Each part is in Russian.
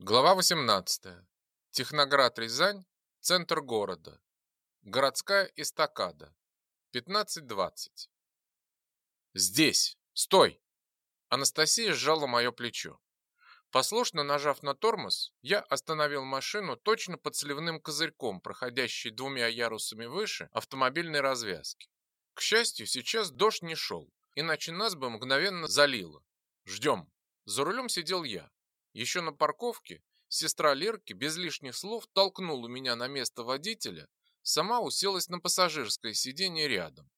Глава 18. Техноград-Рязань, центр города. Городская эстакада. 15.20. Здесь! Стой! Анастасия сжала мое плечо. Послушно нажав на тормоз, я остановил машину точно под сливным козырьком, проходящей двумя ярусами выше автомобильной развязки. К счастью, сейчас дождь не шел, иначе нас бы мгновенно залило. Ждем. За рулем сидел я. Еще на парковке сестра Лерки без лишних слов толкнула меня на место водителя, сама уселась на пассажирское сиденье рядом.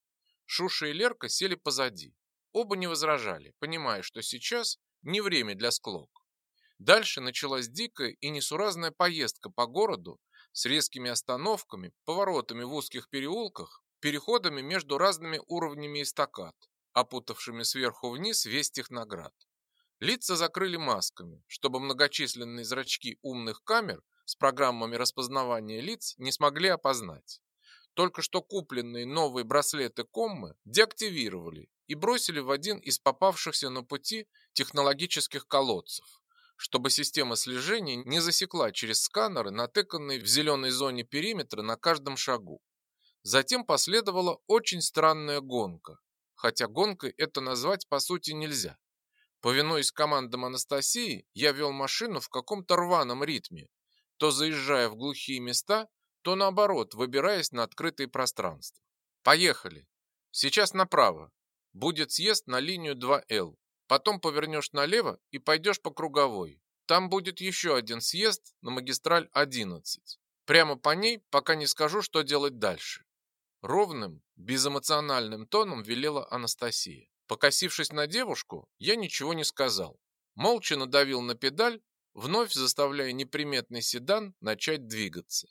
Шуша и Лерка сели позади. Оба не возражали, понимая, что сейчас не время для склок. Дальше началась дикая и несуразная поездка по городу с резкими остановками, поворотами в узких переулках, переходами между разными уровнями эстакад, опутавшими сверху вниз весь техноград. Лица закрыли масками, чтобы многочисленные зрачки умных камер с программами распознавания лиц не смогли опознать. Только что купленные новые браслеты Коммы деактивировали и бросили в один из попавшихся на пути технологических колодцев, чтобы система слежения не засекла через сканеры, натыканные в зеленой зоне периметра на каждом шагу. Затем последовала очень странная гонка, хотя гонкой это назвать по сути нельзя. Повинуясь командам Анастасии, я вел машину в каком-то рваном ритме, то заезжая в глухие места, то наоборот, выбираясь на открытые пространства. Поехали. Сейчас направо. Будет съезд на линию 2Л. Потом повернешь налево и пойдешь по круговой. Там будет еще один съезд на магистраль 11. Прямо по ней, пока не скажу, что делать дальше. Ровным, безэмоциональным тоном велела Анастасия. Покосившись на девушку, я ничего не сказал. Молча надавил на педаль, вновь заставляя неприметный седан начать двигаться.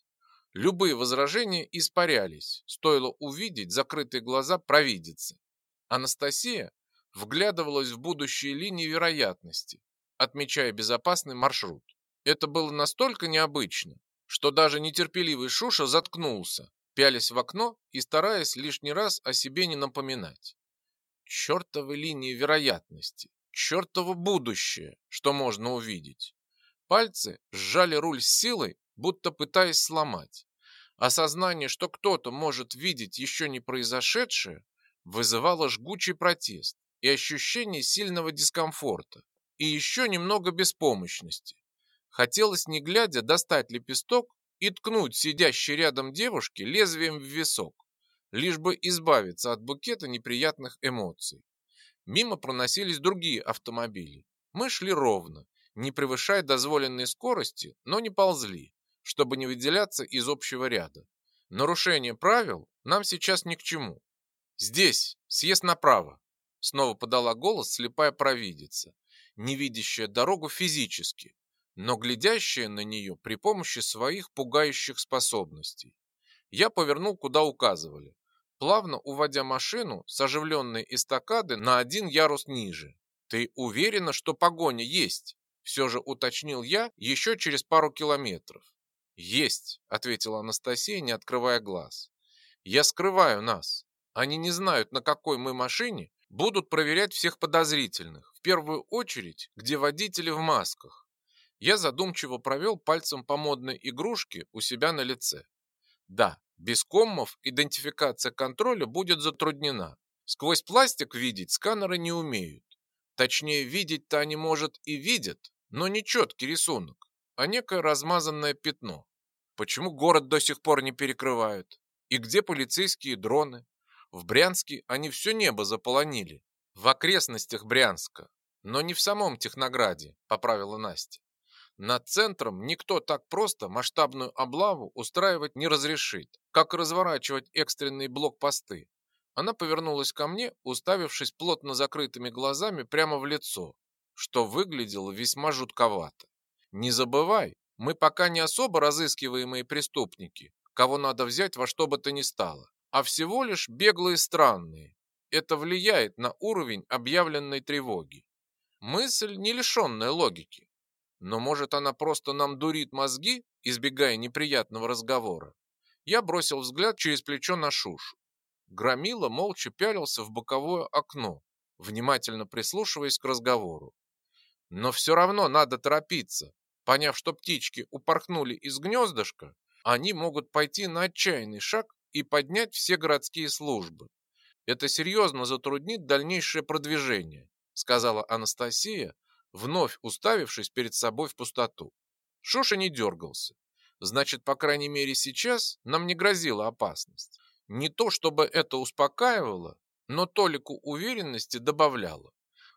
Любые возражения испарялись, стоило увидеть закрытые глаза провидицы. Анастасия вглядывалась в будущие линии вероятности, отмечая безопасный маршрут. Это было настолько необычно, что даже нетерпеливый Шуша заткнулся, пялясь в окно и стараясь лишний раз о себе не напоминать чертовы линии вероятности, чертово будущее, что можно увидеть. Пальцы сжали руль с силой, будто пытаясь сломать. Осознание, что кто-то может видеть еще не произошедшее, вызывало жгучий протест и ощущение сильного дискомфорта, и еще немного беспомощности. Хотелось, не глядя, достать лепесток и ткнуть сидящей рядом девушке лезвием в висок лишь бы избавиться от букета неприятных эмоций. Мимо проносились другие автомобили. Мы шли ровно, не превышая дозволенной скорости, но не ползли, чтобы не выделяться из общего ряда. Нарушение правил нам сейчас ни к чему. Здесь, съезд направо, снова подала голос слепая провидица, не видящая дорогу физически, но глядящая на нее при помощи своих пугающих способностей. Я повернул, куда указывали, плавно уводя машину с оживленной эстакады на один ярус ниже. «Ты уверена, что погоня есть?» Все же уточнил я еще через пару километров. «Есть», — ответила Анастасия, не открывая глаз. «Я скрываю нас. Они не знают, на какой мы машине, будут проверять всех подозрительных, в первую очередь, где водители в масках». Я задумчиво провел пальцем по модной игрушке у себя на лице. Да, без коммов идентификация контроля будет затруднена. Сквозь пластик видеть сканеры не умеют. Точнее, видеть-то они, может, и видят, но не четкий рисунок, а некое размазанное пятно. Почему город до сих пор не перекрывают? И где полицейские дроны? В Брянске они все небо заполонили. В окрестностях Брянска, но не в самом Технограде, поправила Настя. Над центром никто так просто масштабную облаву устраивать не разрешит, как разворачивать экстренные блокпосты. Она повернулась ко мне, уставившись плотно закрытыми глазами прямо в лицо, что выглядело весьма жутковато. Не забывай, мы пока не особо разыскиваемые преступники, кого надо взять во что бы то ни стало, а всего лишь беглые странные. Это влияет на уровень объявленной тревоги. Мысль не лишенная логики. Но может она просто нам дурит мозги, избегая неприятного разговора? Я бросил взгляд через плечо на Шушу. Громила молча пялился в боковое окно, внимательно прислушиваясь к разговору. Но все равно надо торопиться, Поняв, что птички упорхнули из гнездышка, они могут пойти на отчаянный шаг и поднять все городские службы. Это серьезно затруднит дальнейшее продвижение, сказала Анастасия, вновь уставившись перед собой в пустоту. Шоша не дергался. Значит, по крайней мере сейчас нам не грозила опасность. Не то, чтобы это успокаивало, но толику уверенности добавляло.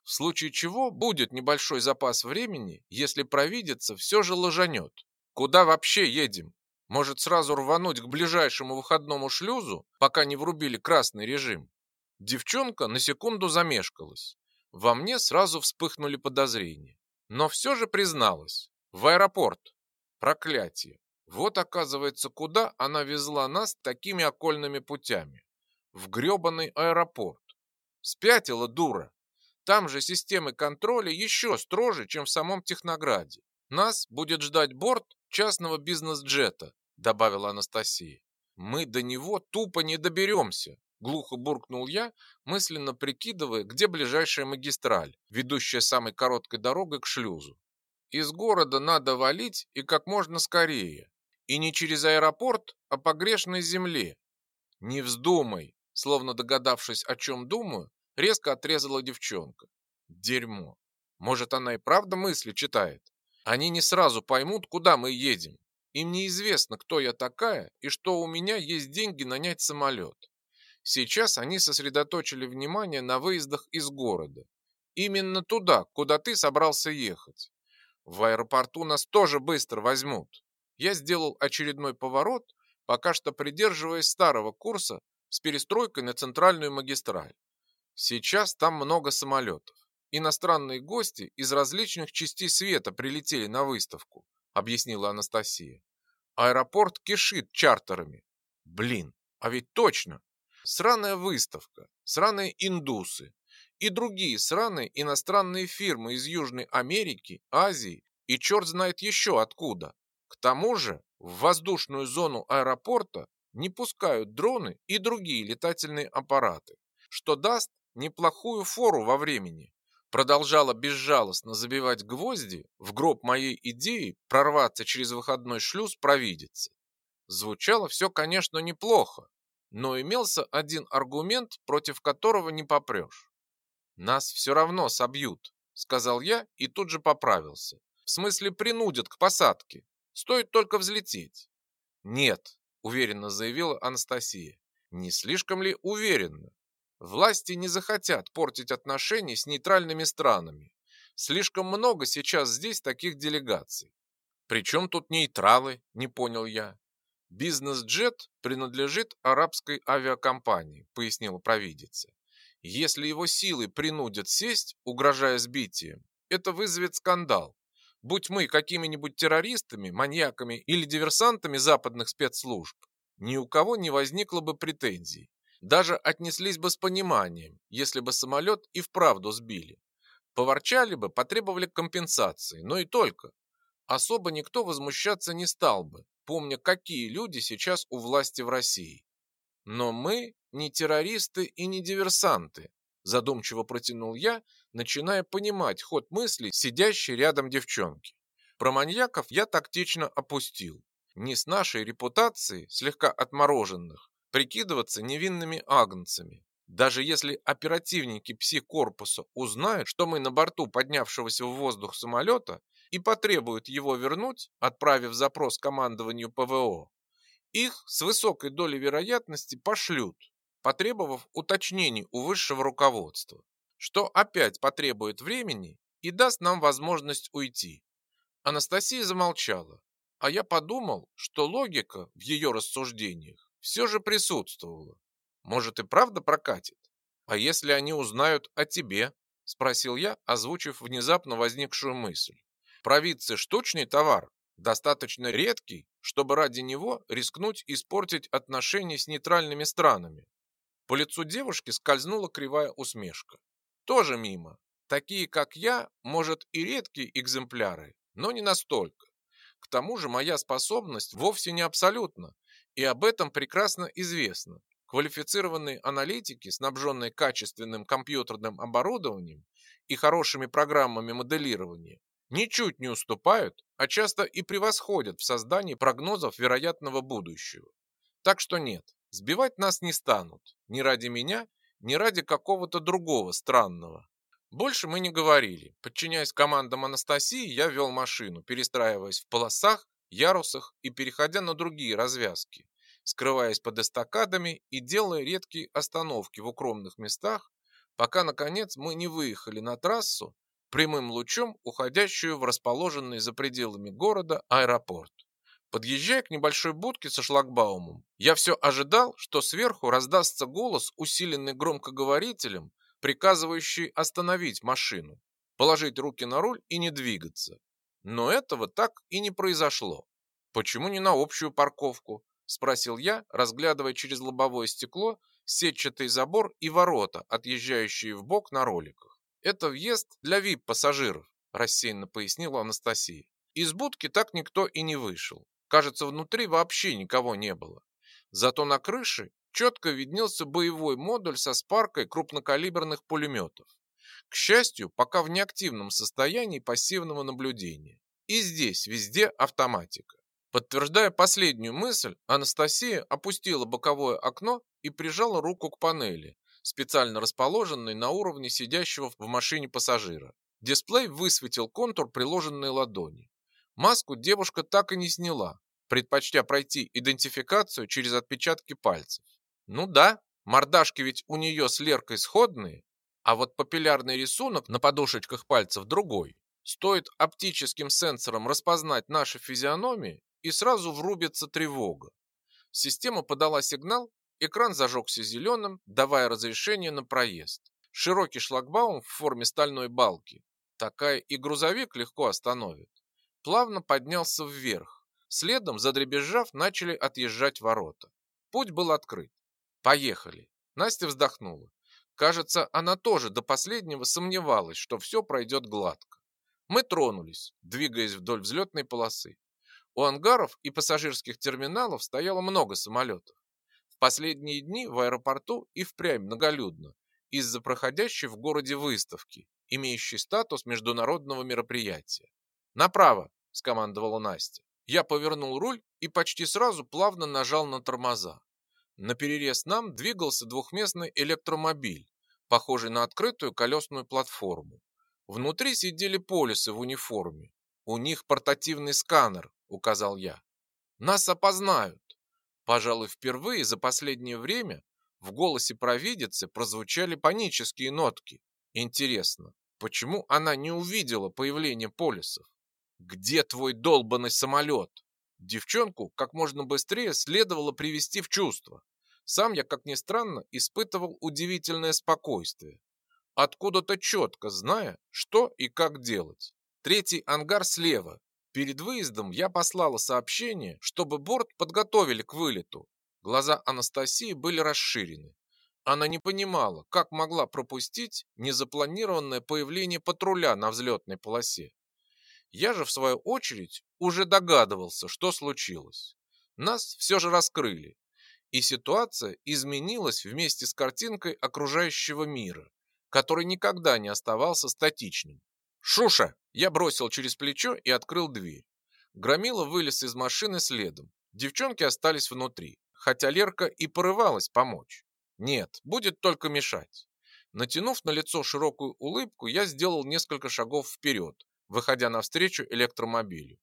В случае чего будет небольшой запас времени, если провидится все же ложанет. Куда вообще едем? Может сразу рвануть к ближайшему выходному шлюзу, пока не врубили красный режим? Девчонка на секунду замешкалась. Во мне сразу вспыхнули подозрения. Но все же призналась. В аэропорт. Проклятие. Вот оказывается, куда она везла нас такими окольными путями. В гребаный аэропорт. Спятила дура. Там же системы контроля еще строже, чем в самом Технограде. Нас будет ждать борт частного бизнес-джета, добавила Анастасия. Мы до него тупо не доберемся, глухо буркнул я, мысленно прикидывая, где ближайшая магистраль, ведущая самой короткой дорогой к шлюзу. Из города надо валить и как можно скорее. И не через аэропорт, а по грешной земле. Не вздумай, словно догадавшись, о чем думаю, резко отрезала девчонка. Дерьмо. Может, она и правда мысли читает? Они не сразу поймут, куда мы едем. Им неизвестно, кто я такая и что у меня есть деньги нанять самолет. Сейчас они сосредоточили внимание на выездах из города. Именно туда, куда ты собрался ехать. В аэропорту нас тоже быстро возьмут. Я сделал очередной поворот, пока что придерживаясь старого курса с перестройкой на центральную магистраль. Сейчас там много самолетов. Иностранные гости из различных частей света прилетели на выставку, объяснила Анастасия. Аэропорт кишит чартерами. Блин, а ведь точно, Сраная выставка, сраные индусы и другие сраные иностранные фирмы из Южной Америки, Азии и черт знает еще откуда. К тому же в воздушную зону аэропорта не пускают дроны и другие летательные аппараты, что даст неплохую фору во времени. Продолжала безжалостно забивать гвозди в гроб моей идеи прорваться через выходной шлюз провидицы. Звучало все, конечно, неплохо, но имелся один аргумент, против которого не попрешь. «Нас все равно собьют», — сказал я и тут же поправился. «В смысле принудят к посадке. Стоит только взлететь». «Нет», — уверенно заявила Анастасия. «Не слишком ли уверенно? Власти не захотят портить отношения с нейтральными странами. Слишком много сейчас здесь таких делегаций. Причем тут нейтралы, не понял я. «Бизнес-джет принадлежит арабской авиакомпании», — пояснила провидица. «Если его силы принудят сесть, угрожая сбитием, это вызовет скандал. Будь мы какими-нибудь террористами, маньяками или диверсантами западных спецслужб, ни у кого не возникло бы претензий. Даже отнеслись бы с пониманием, если бы самолет и вправду сбили. Поворчали бы, потребовали компенсации, но и только. Особо никто возмущаться не стал бы, помня, какие люди сейчас у власти в России. Но мы не террористы и не диверсанты, задумчиво протянул я, начиная понимать ход мыслей сидящей рядом девчонки. Про маньяков я тактично опустил. Не с нашей репутацией, слегка отмороженных, прикидываться невинными агнцами. Даже если оперативники пси-корпуса узнают, что мы на борту поднявшегося в воздух самолета и потребуют его вернуть, отправив запрос командованию ПВО, их с высокой долей вероятности пошлют, потребовав уточнений у высшего руководства, что опять потребует времени и даст нам возможность уйти. Анастасия замолчала, а я подумал, что логика в ее рассуждениях все же присутствовала. Может и правда прокатит? А если они узнают о тебе? Спросил я, озвучив внезапно возникшую мысль. Провидцы штучный товар, достаточно редкий, чтобы ради него рискнуть испортить отношения с нейтральными странами. По лицу девушки скользнула кривая усмешка. Тоже мимо. Такие, как я, может и редкие экземпляры, но не настолько. К тому же моя способность вовсе не абсолютна, и об этом прекрасно известно. Квалифицированные аналитики, снабженные качественным компьютерным оборудованием и хорошими программами моделирования, ничуть не уступают, а часто и превосходят в создании прогнозов вероятного будущего. Так что нет, сбивать нас не станут, ни ради меня, ни ради какого-то другого странного. Больше мы не говорили. Подчиняясь командам Анастасии, я вел машину, перестраиваясь в полосах, ярусах и переходя на другие развязки, скрываясь под эстакадами и делая редкие остановки в укромных местах, пока, наконец, мы не выехали на трассу, прямым лучом уходящую в расположенный за пределами города аэропорт. Подъезжая к небольшой будке со шлагбаумом, я все ожидал, что сверху раздастся голос, усиленный громкоговорителем, приказывающий остановить машину, положить руки на руль и не двигаться. Но этого так и не произошло. Почему не на общую парковку? Спросил я, разглядывая через лобовое стекло сетчатый забор и ворота, отъезжающие в бок на роликах. Это въезд для VIP-пассажиров, рассеянно пояснила Анастасия. Из будки так никто и не вышел. Кажется, внутри вообще никого не было. Зато на крыше четко виднелся боевой модуль со спаркой крупнокалиберных пулеметов. К счастью, пока в неактивном состоянии пассивного наблюдения. И здесь везде автоматика. Подтверждая последнюю мысль, Анастасия опустила боковое окно и прижала руку к панели, специально расположенной на уровне сидящего в машине пассажира. Дисплей высветил контур приложенной ладони. Маску девушка так и не сняла, предпочтя пройти идентификацию через отпечатки пальцев. Ну да, мордашки ведь у нее с Леркой сходные, а вот папиллярный рисунок на подушечках пальцев другой. Стоит оптическим сенсором распознать наши физиономии, и сразу врубится тревога. Система подала сигнал, экран зажегся зеленым, давая разрешение на проезд. Широкий шлагбаум в форме стальной балки. Такая и грузовик легко остановит. Плавно поднялся вверх. Следом, задребезжав, начали отъезжать ворота. Путь был открыт. Поехали. Настя вздохнула. Кажется, она тоже до последнего сомневалась, что все пройдет гладко. Мы тронулись, двигаясь вдоль взлетной полосы. У ангаров и пассажирских терминалов стояло много самолетов. Последние дни в аэропорту и впрямь многолюдно из-за проходящей в городе выставки, имеющей статус международного мероприятия. «Направо!» – скомандовала Настя. Я повернул руль и почти сразу плавно нажал на тормоза. На перерез нам двигался двухместный электромобиль, похожий на открытую колесную платформу. Внутри сидели полисы в униформе. У них портативный сканер, указал я. Нас опознают. Пожалуй, впервые за последнее время в голосе провидицы прозвучали панические нотки. Интересно, почему она не увидела появление полисов? Где твой долбанный самолет? Девчонку как можно быстрее следовало привести в чувство. Сам я, как ни странно, испытывал удивительное спокойствие. Откуда-то четко зная, что и как делать. Третий ангар слева. Перед выездом я послала сообщение, чтобы борт подготовили к вылету. Глаза Анастасии были расширены. Она не понимала, как могла пропустить незапланированное появление патруля на взлетной полосе. Я же, в свою очередь, уже догадывался, что случилось. Нас все же раскрыли, и ситуация изменилась вместе с картинкой окружающего мира, который никогда не оставался статичным. «Шуша!» Я бросил через плечо и открыл дверь. Громила вылез из машины следом. Девчонки остались внутри, хотя Лерка и порывалась помочь. Нет, будет только мешать. Натянув на лицо широкую улыбку, я сделал несколько шагов вперед, выходя навстречу электромобилю.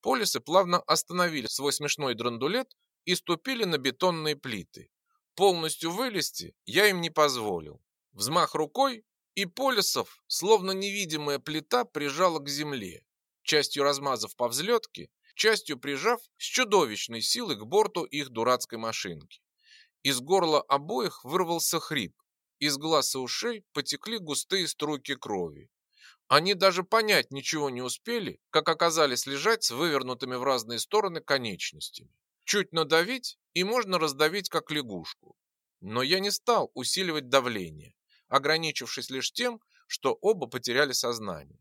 Полисы плавно остановили свой смешной драндулет и ступили на бетонные плиты. Полностью вылезти я им не позволил. Взмах рукой, и Полисов, словно невидимая плита, прижала к земле, частью размазав по взлетке, частью прижав с чудовищной силой к борту их дурацкой машинки. Из горла обоих вырвался хрип, из глаз и ушей потекли густые струйки крови. Они даже понять ничего не успели, как оказались лежать с вывернутыми в разные стороны конечностями. Чуть надавить, и можно раздавить как лягушку. Но я не стал усиливать давление, ограничившись лишь тем, что оба потеряли сознание.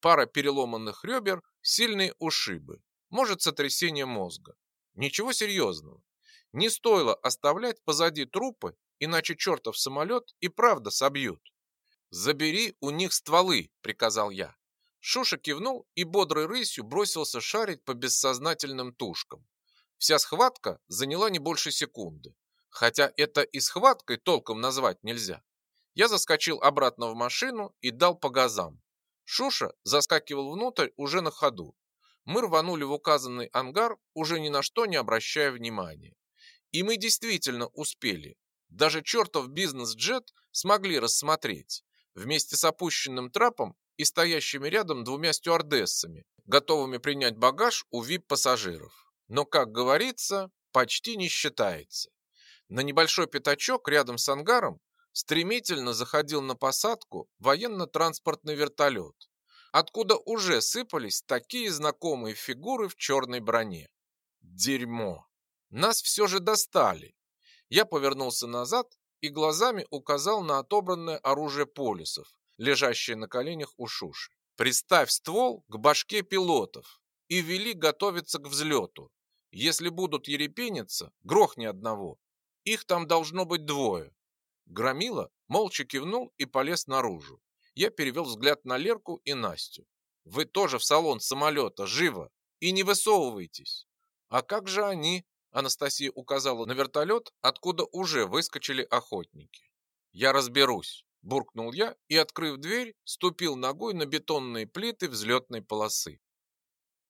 Пара переломанных ребер, сильные ушибы, может сотрясение мозга. Ничего серьезного. Не стоило оставлять позади трупы, иначе чертов самолет и правда собьют. «Забери у них стволы», — приказал я. Шуша кивнул и бодрой рысью бросился шарить по бессознательным тушкам. Вся схватка заняла не больше секунды. Хотя это и схваткой толком назвать нельзя. Я заскочил обратно в машину и дал по газам. Шуша заскакивал внутрь уже на ходу. Мы рванули в указанный ангар, уже ни на что не обращая внимания. И мы действительно успели. Даже чертов бизнес-джет смогли рассмотреть. Вместе с опущенным трапом и стоящими рядом двумя стюардессами, готовыми принять багаж у вип-пассажиров. Но, как говорится, почти не считается. На небольшой пятачок рядом с ангаром стремительно заходил на посадку военно-транспортный вертолет, откуда уже сыпались такие знакомые фигуры в черной броне. Дерьмо! Нас все же достали. Я повернулся назад и глазами указал на отобранное оружие полисов, лежащее на коленях у Шуши. Приставь ствол к башке пилотов и вели готовиться к взлету. Если будут ерепениться, грохни одного. Их там должно быть двое. Громила молча кивнул и полез наружу. Я перевел взгляд на Лерку и Настю. «Вы тоже в салон самолета, живо! И не высовывайтесь!» «А как же они?» Анастасия указала на вертолет, откуда уже выскочили охотники. «Я разберусь», – буркнул я и, открыв дверь, ступил ногой на бетонные плиты взлетной полосы.